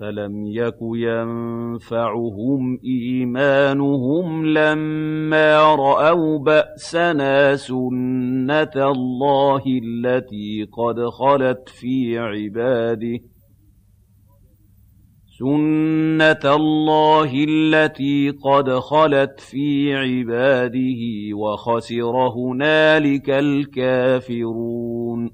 فَلَمْ يَكُ يَنفَعُهُمْ إِيمَانُهُمْ لَمَّا رَأَوْا بَأْسَنَا ۖ سنة اللَّهِ الَّتِي قَدْ خَلَتْ فِي عِبَادِهِ ۖ وَخَسِرَ هُنَالِكَ الْكَافِرُونَ